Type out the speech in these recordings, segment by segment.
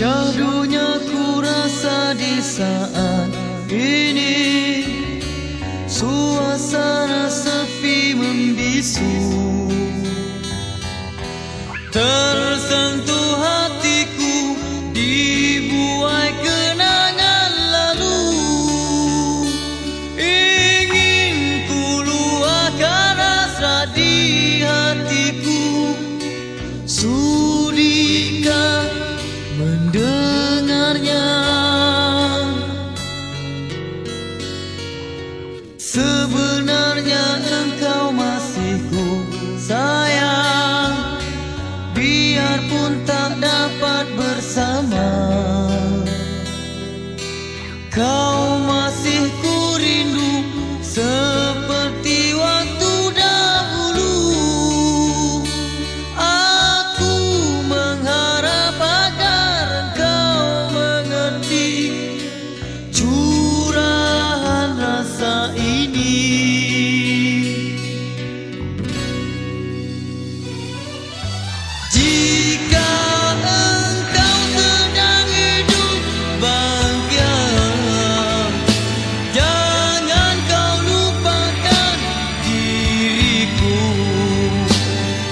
Syahdunya ku rasa di saat ini Suasana sepi membisu. Tersentuh bersama. Kau masih ku rindu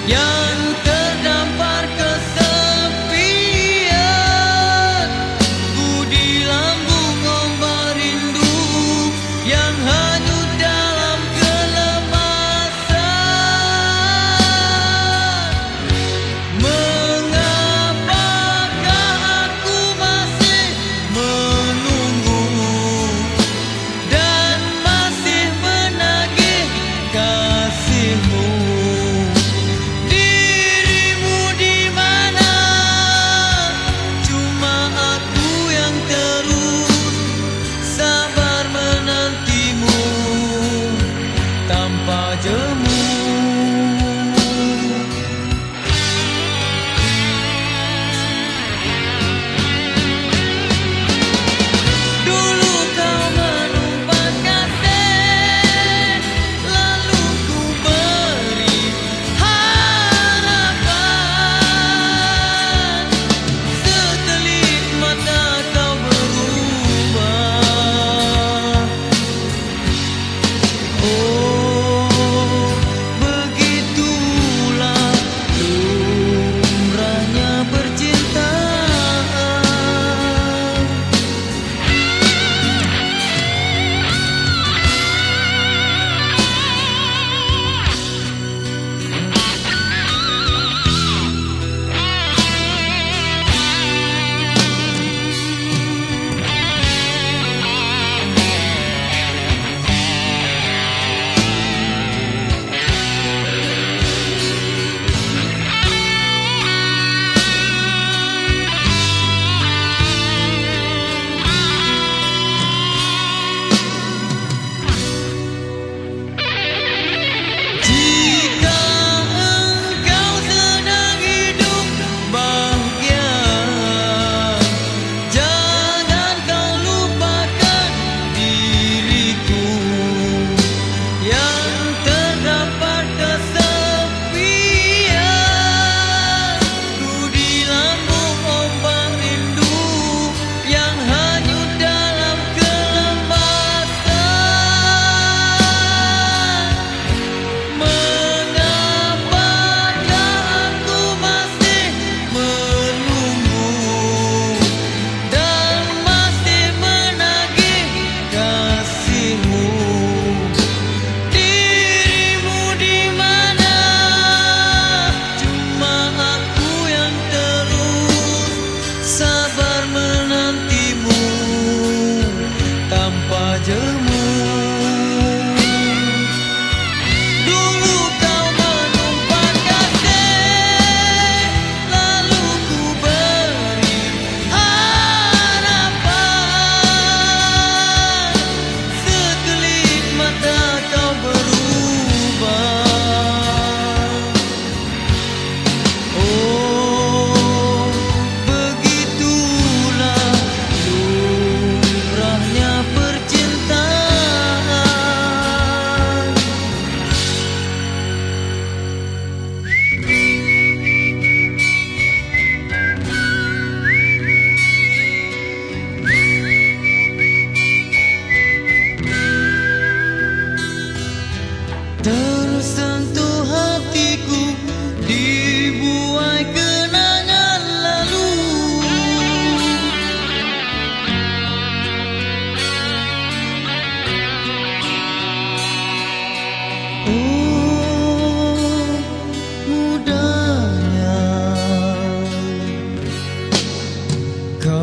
Yeah.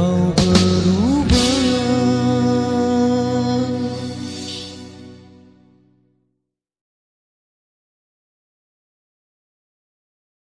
Oh.